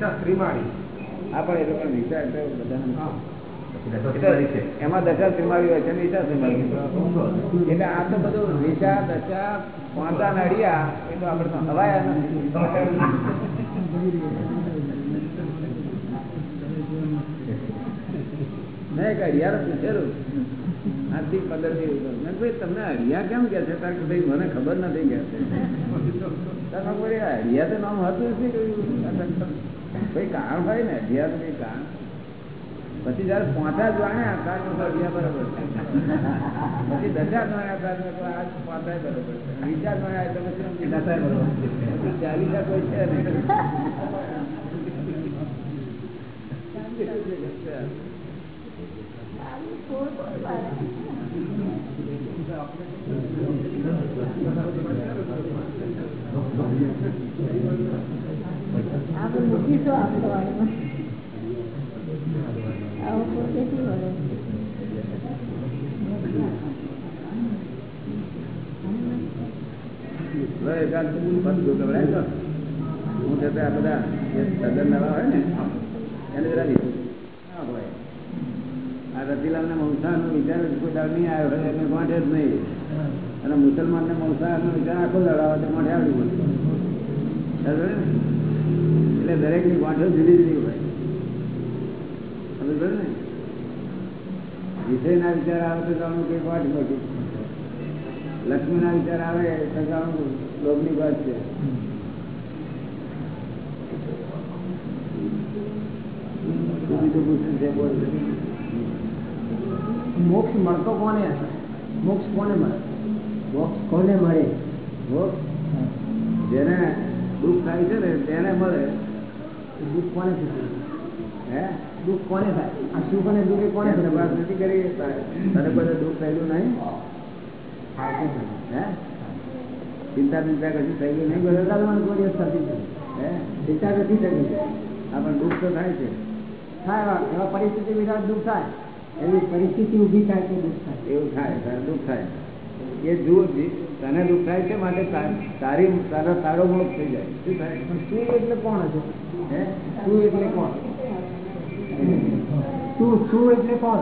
વિચાર ત્રિમાળી. હા પણ એ લોકો વિચાર એટલે બધા એમાં દશા ત્રિમાળી હોય છે ને વિચાર એટલે આ તો બધું વિચાર દશા પાંચા નડિયા એ તો આપણે હવાયા નથી. મેં એક અડિયાર પૂછેલું. આજથી પંદર દિવસ ઉપર. મેં ભાઈ તમને અડિયા કેમ કે છે? તારે કે ભાઈ મને ખબર નથી કે છે. અડિયા તો નામ હતું જ નહીં ભાઈ કારણ હોય ને કઈ કારણ. પછી જયારે પોતા જ વાણ્યા તાર તો અડિયા બરોબર છે. પછી દશા જ વાણ્યા તાર તો બરોબર વિચાર વાણ્યા એટલે પછી દશા બરોબર ચાલીસા કોઈ છે નહીં. આપણે આપતો આવું હું હોય ને, એને જરા ના હોય આ રતિલાલને મંસાહારનો વિચાર કોઈ દાડ નહીં આવ્યો હોય એને જ નહીં. અને મુસલમાનને મંસાહારનો વિચાર આખો દાડ આવે તો ગાંઠે આવી પડશે દરેકની એટલે ગાંઠો જુદી જુદી હોય. સમજ ને? વિષયના વિચાર આવે તો જાણું કે ગાંઠ મોટી લક્ષ્મી ના વિચાર આવે તો જાણું લોભની વાત છે. મોક્ષ મળતો કોને? મોક્ષ કોને મળે? મોક્ષ કોને મળે? મોક્ષ? જેને દુઃખ થાય છે ને તેને મળે દુઃખ કોને હે? દુઃખ કોને થાય? આ સુખ અને દુઃખ કોને થશે નથી કરી તને કોઈ દુઃખ થયેલું નહીં? હે ચિંતા ચિંતા કશું થઈ ગયું નહીં? બધા બદલવાનું કોઈ દિવસ થતી છે હે? ચિંતા નથી થતી. આ આપણને દુઃખ તો થાય છે. થાય એવા પરિસ્થિતિ વિના દુઃખ થાય. એવી પરિસ્થિતિ ઊભી થાય તો દુઃખ થાય. એવું થાય દુઃખ થાય. એ જુઓ તને દુઃખ થાય છે માટે તારી તારા તારો મોક્ષ થઈ જાય. શું થાય? એટલે કોણ હશે હે? તું એટલે કોણ? તું શું એટલે કોણ?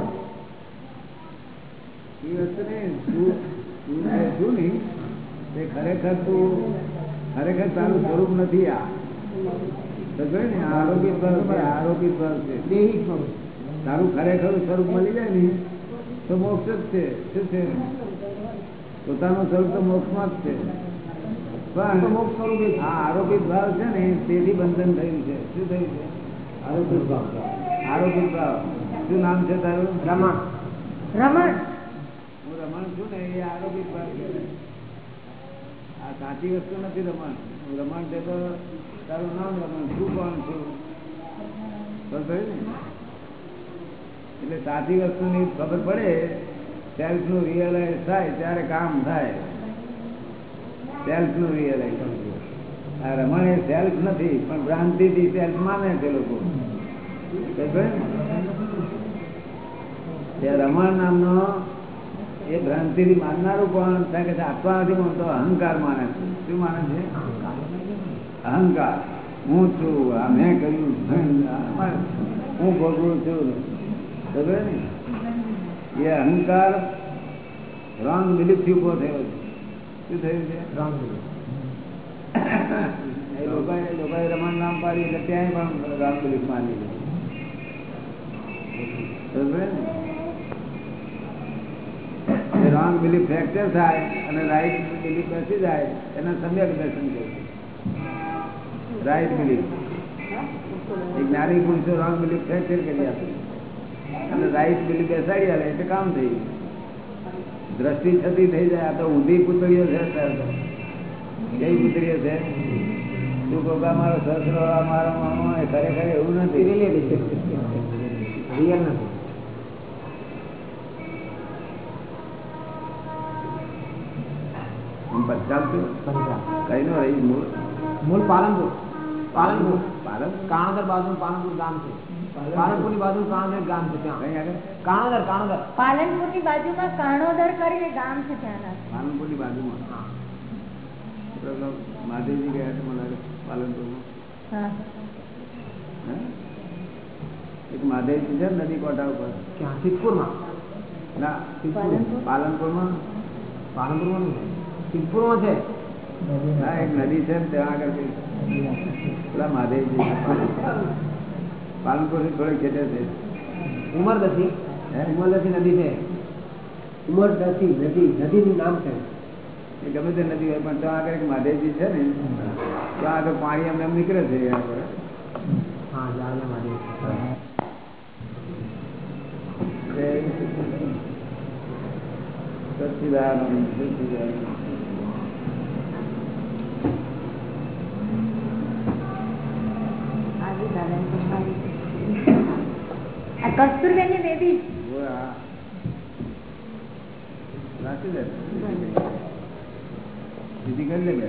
ખરેખર તું ખરેખર તારું સ્વરૂપ નથી આ. ને? આ પર ભાવ છે આ આરોપિત છે. તારું ખરેખર સ્વરૂપ મળી જાય ને, તો મોક્ષ જ છે. શું છે? પોતાનું સ્વરૂપ તો મોક્ષમાં જ છે. પણ મોક્ષ સ્વરૂપ. આ આરોપિત ભાવ છે ને તેથી બંધન થયું છે. શું થયું છે? આરોપિત ભાવ. આરોપિત ભાવ. શું નામ છે તારું? રમણ. રમણ. હું રમણ છું ને એ આરોપિત ભાવ છે. આ સાચી વસ્તુ નથી રમણ. રમણ છે તો તારું નામ રમણ. શું કોણ છું? ને? એટલે સાચી વસ્તુની ખબર પડે સેલ્ફનું રિયલાઇઝ થાય ત્યારે કામ થાય. સેલ્ફનું રિયલાઇઝ આ રમણ એ સેલ્ફ નથી, પણ ભ્રાંતિ થી સેલ્ફ માને છે લોકો. રમણ નામનો એ ભ્રાંતિ થી માનનારું પણ કે આપવા નથી માનતો અહંકાર માને છે. શું માને છે? અહંકાર. હું છું, આ મેં કર્યું હું ભોગવું છું. ને એ અહંકાર રોંગ બિલીફથી ઊભો થયો છે. શું થયું છે? એ લોકોએ લોકોએ રમણ નામ પાડ્યું એટલે ત્યાં પણ રોંગ બિલીફ માની લીધી રોંગ બિલીફ ફ્રેક્ચર થાય અને રાઈટ બિલીફ બેસી જાય એને સમ્યક દર્શન કહે રાઈટ બિલીફ એક નારી પુરુષો રોંગ બિલીફ ફ્રેક્ચર કરી આપે. અને રાઈટ બિલીફ બેસાડી આવે એટલે કામ થઈ. દ્રષ્ટિ છતી થઈ જાય આ તો ઊંધી પૂતળીઓ છે તો. કેવી છે? તું કોકા મારો સસરો મારો મામો એ ખરેખર એવું નથી. રિયલ નથી. કઈ નો રહી મૂળ? મૂળ પાલનપુર. પાલનપુર. પાલન કાણોદર બાજુ પાલનપુર ગામ છે. પાલનપુર. ની બાજુ કાણોદર ગામ છે ત્યાં. કાણોદર કાણોદર પાલનપુરની બાજુમાં કાણોદર કરીને ગામ છે ત્યાં પાલનપુરની બાજુમાં. મહાદેવજી ગયા છે મને પાલનપુરમાં એક મહાદેવજી છે ને નદી કોટા ઉપર. ક્યાં? સિદ્ધપુરમાં? ના પાલનપુર? માં પાલનપુરમાં સિદ્ધપુરમાં છે? ના એક નદી છે ને ત્યાં આગળ પેલા મહાદેવજી. પાલનપુરથી થોડી ખેતર છે ઉમરદસી ઉમર ઉમરદસી નદી છે? ઉમર ઉમરદસી નદી નદીનું નામ છે. એ ગમે તે નદી હોય પણ ત્યાં આગળ એક મહાદેવજી છે ને. ત્યાં આગળ પાણી અમને નીકળે છે આગળ. હા જાળિયા મહાદેવ તે સચ્ચિદાનંદ સચ્ચિદાનંદ આજે દાદા આ કસ્તુરબેનની બેબી. રાખી દે. દીદી કરી લે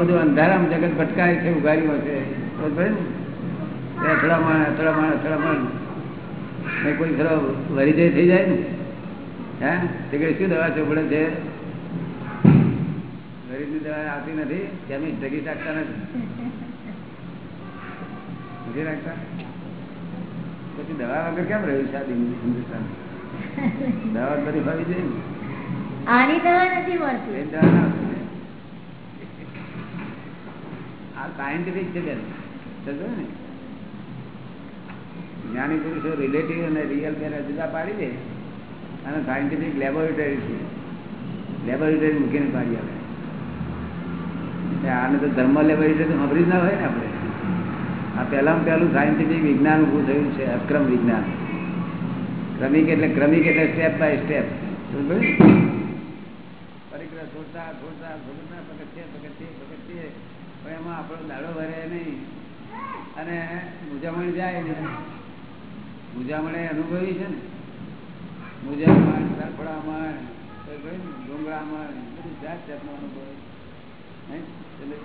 બધું અંધારામ જગત ભટકાય છે ઉઘાડીમાં છે. બરોબર ને? અથડામણ અથડામણ અથડામણ ને કોઈ ખરો વરિજય થઈ જાય ને? હે? તે શું દવા ચોપડે છે? ગરીબની દવા આવતી નથી. કેમી? જગી રાખતા નથી. નથી રાખતા પછી દવા વગર કેમ રહ્યું છે દિન- હિન્દુસ્તાન? દવા બધી ફરી જાય ને? આની દવા નથી મળતી. દવા ના આવતી ને. આ સાયન્ટિફિક છે બેન. ને? જ્ઞાની પુરુષો રિલેટિવ અને રિયલ બેને જુદા પાડી દે અને સાયન્ટિફિક લેબોરેટરી છે. લેબોરેટરી મૂકીને પાડી આવે આને તો ધર્મ લેબોરેટરી તો ના હોય ને આપણે. આ પહેલામાં પહેલું સાયન્ટિફિક વિજ્ઞાન ઊભું થયું છે, અક્રમ વિજ્ઞાન. ક્રમિક એટલે ક્રમિક એટલે સ્ટેપ બાય સ્ટેપ પરિક્રમા છોડતા છોડતા છોડતા પગથિયે પગથિયે પગથિયે. પણ એમાં આપણો દાડો ભરે નહીં. અને મુજામણ જાય ને મુજામણે અનુભવી છે ને. મુજામણ સરફડામણ ડુંગળામણ બધું જાત જાતનો અનુભવ? એટલે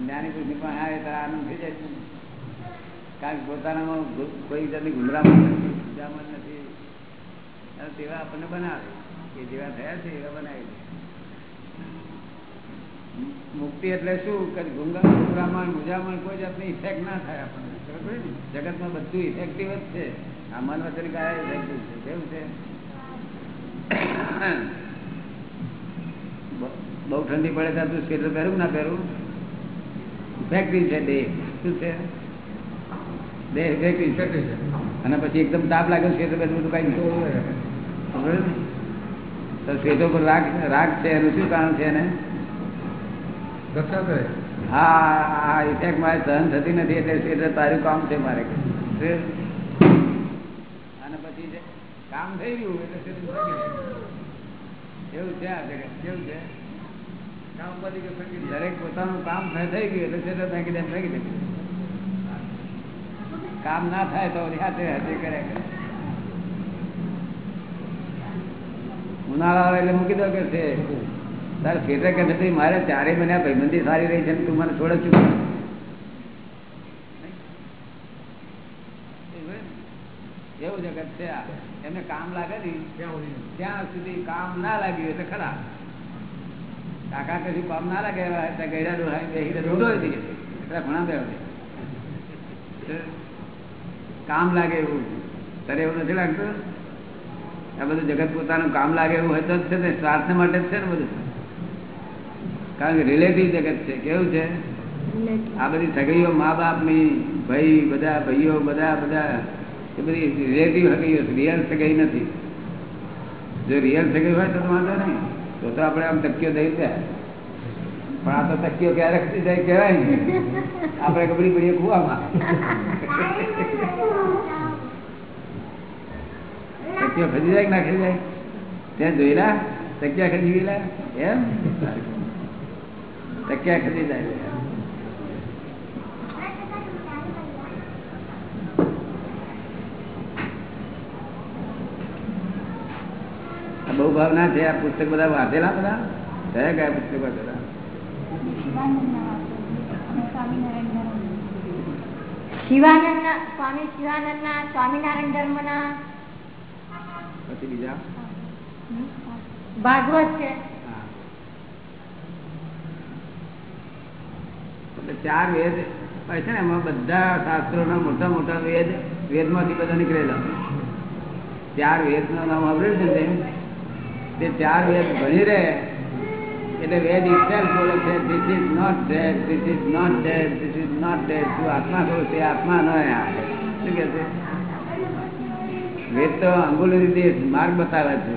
જ્ઞાની પુરુષની પણ આવે તો આનંદ થઈ જાય છે. કારણ કે પોતાનામાં કોઈ જાતની ગુમરામણ નથી ગુજામણ નથી. તેવા આપણને બનાવે. કે જેવા થયા છે, એવા બનાવી દે મુક્તિ એટલે શું? કે ગુંગા ગુમરામણ મુજામણ કોઈ જાતની ઇફેક્ટ ના થાય આપણને. ખબર ને? જગતમાં બધું ઇફેક્ટિવ જ છે. આ મન વચન કાય ઇફેક્ટિવ છે. કેવું છે? બહુ ઠંડી પડે ત્યાં તું સ્વેટર પહેરું ના પહેરું? ઇફેક્ટિવ છે દેહ. શું છે? દેહ ઇફેક્ટિવ છે. અને પછી એકદમ તાપ લાગે સ્વેટર પહેરવું તો કઈ ખબર ને? તો સ્વેટર પર રાગ રાગ છે એનું શું કારણ છે એને? હા, આ ઇફેક્ટ મારે સહન થતી નથી એટલે સ્વેટર તારું કામ છે મારે. અને પછી કામ થઈ ગયું એટલે. એવું છે આ જગત? કેવું છે? દરેક પોતાનું કામ થઈ ગયું એટલે સ્વેટર ફેંકી દે ફેંકી દે. કામ ના થાય તો હાથે હાથે કરે. ઉનાળા એટલે મૂકી દો કે છે? તારે સ્વેટર કે નથી મારે ચારે મહિના ભાઈબંધી સારી રહી છે તું મને છોડે છું એવું જગત છે એમને કામ લાગે ને ત્યાં સુધી કામ ના લાગ્યું એટલે ખરા. કાકા કશું કામ ના લાગે એવા? હતા, ગયડા રોડો એટલે ઘણા બે કામ લાગે એવું. તારે એવું નથી લાગતું? આ બધું જગત પોતાનું કામ લાગે એવું હોય તો જ છે ને સ્વાર્થ માટે જ છે ને બધું. કારણ કે રિલેટિવ જગત છે. કેવું છે? આ બધી સગડીઓ મા બાપની ભાઈ બધા ભાઈઓ બધા બધા એ બધી રિલેટિવ સગડીઓ રિયલ સગાઈ નથી. જો રિયલ સગાઈ હોય તો વાંધો નહીં. તો તો આપણે આમ તકીઓ દઈ દે. પણ આ તો તકીઓ ક્યારે ખસી જાય કહેવાય ને. આપણે કબડી પડીએ કુવામાં. તકીઓ ખસી જાય કે ના ખસી જાય? ત્યાં જોયેલા? તકિયા ખસી ગયેલા? એમ? તકિયા ખસી જાય આ બહુ ભાવના છે આ પુસ્તક બધા વાંચેલા બધા કયા કયા પુસ્તક વાંચેલા શિવાનંદ સ્વામી શિવાનંદ ના સ્વામિનારાયણ ધર્મ ના પછી બીજા ભાગવત છે હા. એટલે ચાર વેદ હોય છે ને, એમાં બધા શાસ્ત્રોના મોટા મોટા વેદ વેદમાંથી બધા નીકળેલા. ચાર વેદનું નામ આવડ્યું છે તે? ચાર વેદ ભણી રહે, એટલે વેદ ઇટસેલ્ફ બોલે છે this is not dead this is not dead this is not dead તું આત્મા કહું તે આત્મા ન શું કે છે? વેદ તો અંગુલ રીતે માર્ગ બતાવે છે.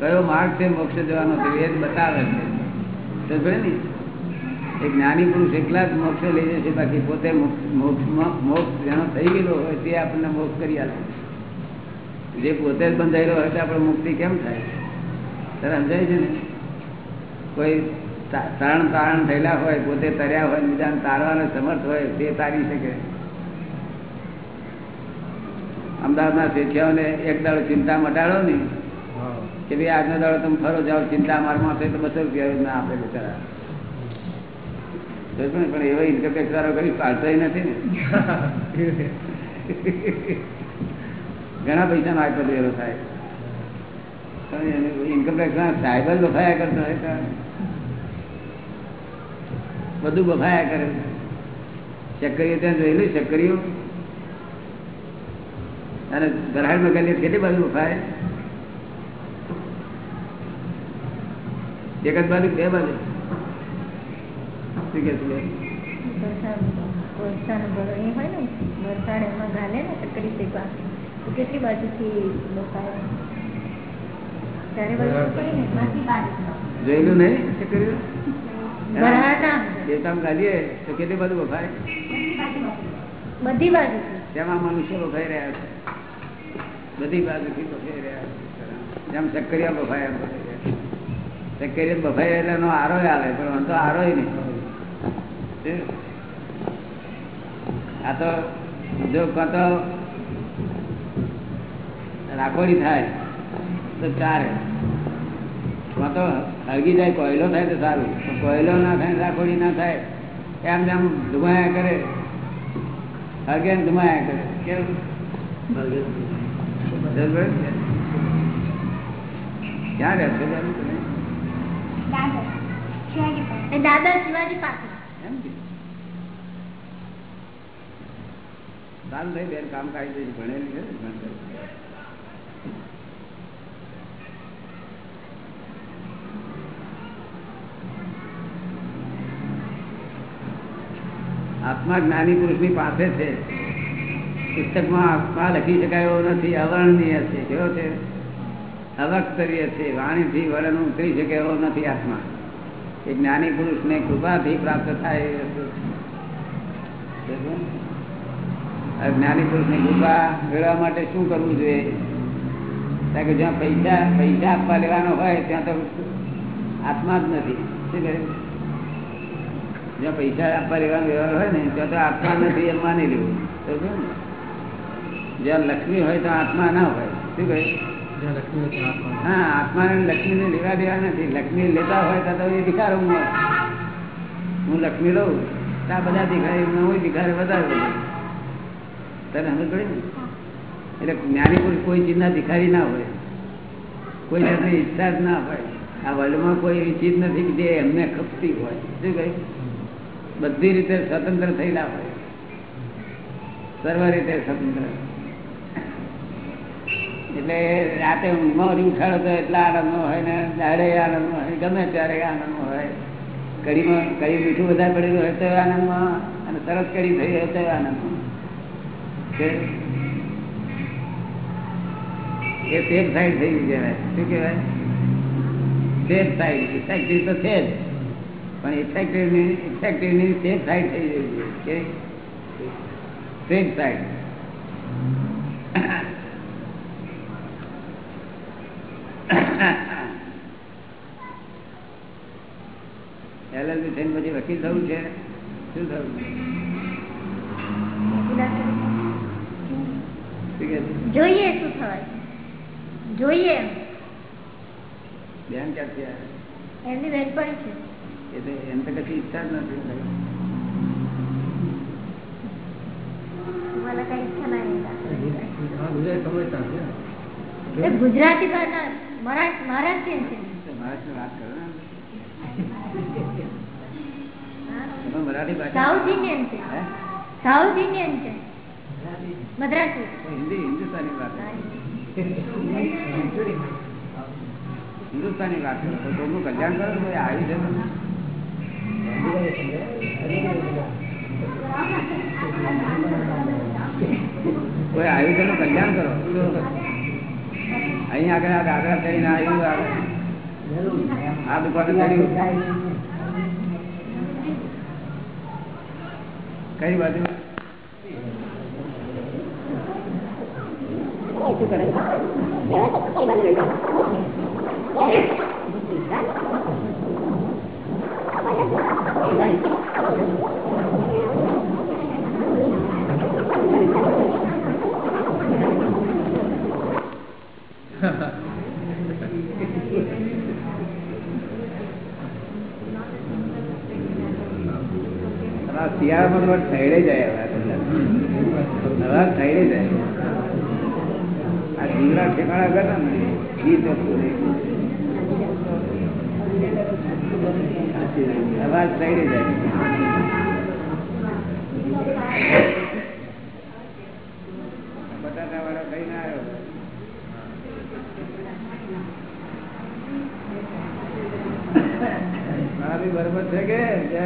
કયો માર્ગ છે મોક્ષ જવાનો? તે વેદ બતાવે છે. ખબર ને? એક જ્ઞાની પુરુષ એકલા જ મોક્ષે લઈ જશે બાકી પોતે મોક્ષ મોક્ષમાં મોક્ષ જેનો થઈ ગયેલો હોય તે આપણને મોક્ષ કરી આપે. જે પોતે જ બંધાયેલો હોય તો આપણે મુક્તિ કેમ થાય? તને સમજાય છે ને? કોઈ તરણ તારણ થયેલા હોય પોતે તર્યા હોય બીજાને તારવાનો સમર્થ હોય તે તારી શકે. અમદાવાદના શેઠિયાઓને એક દાડો ચિંતા મટાડો ને કે ભાઈ આજનો દાડો તમે ફરો જાઓ ચિંતા મારમાં તો બસો રૂપિયા ના આપે બિચારા. પણ એવા ઇન્કમ ટેક્સ વાળો કઈ પાડતો નથી ને. ઘણા પૈસા નો આટલો વેરો થાય ઇન્કમ ટેક્સ ના બફાયા કરતો હોય બધું બફાયા કરે. ચક્કરીઓ ત્યાં જોયેલું, ચક્કરીઓ. અને ગરાડમાં કેટલી બાજુ બફાય. એક જ બાજુ, બે બાજુ. શું કે છે બેન? કોલસાનો હોય ને વરસાદ એમાં ગાલે ને ચકરી શેકવા. તો કેટલી બાજુથી બફાય ચારે બાજુ પડી ને બધી બાજુ. જોયેલું નહીં? ચક્કરીઓ ભરાના ગાલીએ તો કેટલી બાજુ બફાય બધી બાજુથી. તેમાં મનુષ્ય વફાઈ રહ્યા છે. બધી બાજુથી વફાઈ રહ્યા છે. જેમ ચક્કરિયા બફાયા બફાઈ. ચક્કરિયા બફાય એટલે આરોય આવે પણ આમ આરોય નહીં? આ તો જો કતો રાખોડી થાય તો ચારે તો હળગી જાય કોયલો થાય તો સારું. પણ કોયલો ના થાય રાખોડી ના થાય એમ જેમ ધુમાયા કરે. હળગે ને ધુમાયા કરે. કેવું ક્યાં રહેશે તમે? દાદા શિવાજી પાસે એમ કે? સારું થઈ બેન કામ કાઢી દઈશ ભણેલી છે. આત્મા જ્ઞાની પુરુષની પાસે છે. પુસ્તકમાં આત્મા લખી શકાય એવો નથી, અવર્ણનીય છે, કેવો છે? અવક્તરીય છે, વાણીથી વર્ણન ઉતરી શકે એવો નથી આત્મા. એ જ્ઞાની પુરુષને કૃપાથી પ્રાપ્ત થાય એ પુરુષ? આ કૃપા મેળવવા માટે શું કરવું જોઈએ? કારણ કે જ્યાં પૈસા પૈસા આપવા લેવાનો હોય ત્યાં તો આત્મા જ નથી. શું કહે? જ્યાં પૈસા આપવા લેવાનો વ્યવહાર હોય ને ત્યાં તો આત્મા નથી એમ માની લેવું. તો ને જ્યાં લક્ષ્મી હોય તો આત્મા ના હોય. શું કહે? હા આત્માને લક્ષ્મીને લેવા દેવા નથી. લક્ષ્મી લેતા હોય તો એ ભિખારો હું હું લક્ષ્મી લઉં તો આ બધા ભિખારી હું ભિખારી વધારે. તને સમજ પડે ને એટલે જ્ઞાની પુરુષ કોઈ ચીજના ભિખારી ના હોય. કોઈ જાતની ઈચ્છા જ ના હોય. આ વર્લ્ડમાં કોઈ એવી ચીજ નથી કે જે એમને ખપતી હોય. શું કહ્યું બધી રીતે સ્વતંત્ર થયેલા હોય. સર્વ રીતે સ્વતંત્ર. એટલે રાતે ઊંઘમાં ઉઠાડો તો એટલા આનંદ હોય ને, દાડે આનંદ હોય, ગમે ત્યારે આનંદ હોય. કઢીમાં, કઢી મીઠું વધારે પડેલું હોય તો આનંદમાં, અને સરસ કઢી થઈ હોય તો આનંદમાં. એ સેફ સાઈડ થઈ ગઈ કહેવાય. શું કહેવાય? સેફ સાઈડ ઇફેક્ટિવ તો છે જ. પણ ઇફેક્ટિવની ઇફેક્ટિવની સેફ સાઈડ થઈ ગઈ છે. સેફ સાઈડ એલએલબી પછી વકીલ થવું છે? શું થવું શું કહે છે? જોઈએ શું થવાય જોઈએ એમ. બેન ક્યાંથી આવ્યા? એમની બેનપણી છે. એટલે એમ તો કશી ઈચ્છા જ નથી મને કઈ ઈચ્છા નહીં એ ગુજરાતી મહારાષ્ટ્રીયન છે? મહારાષ્ટ્ર વાત કરો ને. હા. તમે મરાઠી ભાષા સાઉથ ઇન્ડિયન છે? સાઉથ ઇન્ડિયન છે. મદ્રાસી. હિન્દી, હિન્દુસ્તાની વાત હિન્દુસ્તાની વાત તો કોઈનું કલ્યાણ કરો કોઈ આવી તમે? કોઈ આવ્યું છે કલ્યાણ કરો. અહીં આગળ, આ દાદરા કરીને આવ્યું આગળ આ દુકાને ચડ્યું. કઈ બાજુ? શું કરે શિયાળામાં થયેડે જાય હવે થયેડે જાય જીવડા ઠેકાણા કરે ને ઈ ચોખ્ખું રહે અવાજ ઠેડે જાય. બટાટા ના આવ્યો. બી બરોબર છે કે? જય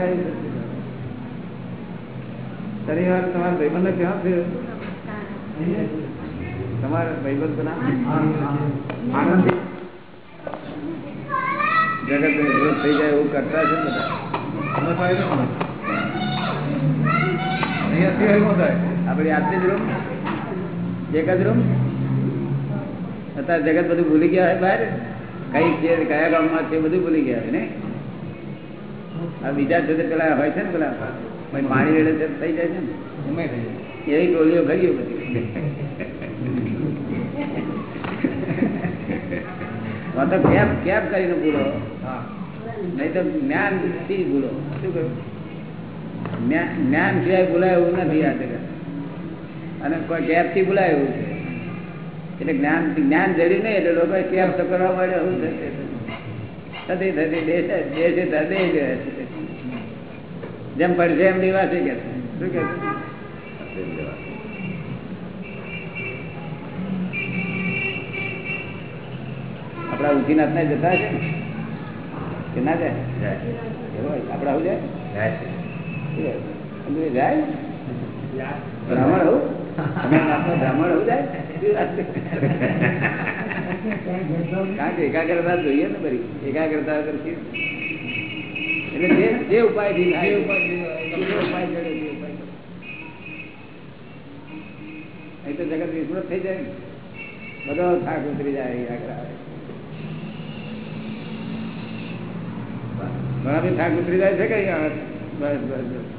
શનિવાર તમારા ભાઈબંધ ક્યાં છે? તમારા ભાઈબંધ ના? જગત વિરોધ થઈ જાય એવું કરતા છે બધા આપડી આજની જ રૂમ એક જ રૂમ અત્યારે જગત બધું ભૂલી ગયા હોય બહાર? કઈ છે કયા ગામમાં છે બધું ભૂલી ગયા ને આ બીજા છે પેલા હોય છે ને પેલા? પાણી રેડે થઈ જાય છે ને? એવી ટોલીઓ ઘડીઓ બધી. તો કેપ કેપ કરીને ભૂલો? નહીં તો જ્ઞાનથી ભૂલો. શું કહ્યું? જ્ઞાન સિવાય ભૂલાય એવું નથી આ જગત. અને કોઈ ગેપથી ભૂલાય એવું છે. એટલે જ્ઞાન જ્ઞાન જડ્યું નહીં એટલે લોકો કેપ તો કરવા મળે એવું થશે? થતી થતી દેશે દેશે થતી. જેમ પડશે એમ નિવાસી કે. શું કે આપડા ઉજીનાથ ને જતા છે ને? કે ના જાય? આપડા આવું જાય? જાય બ્રાહ્મણ આવું? બ્રાહ્મણ આવું જાય? કારણ કે એકાગ્રતા જોઈએ ને બરી એકાગ્રતા એટલે જે જે ઉપાયથી થાય. ઉપાય જડે તે ઉપાય અહીં તો જગત વિસ્મૃત થઈ જાય ને. બધો થાક ઉતરી જાય એકાગ્ર આવે. બી થાક ઉતરી જાય છે કે? બસ બસ બસ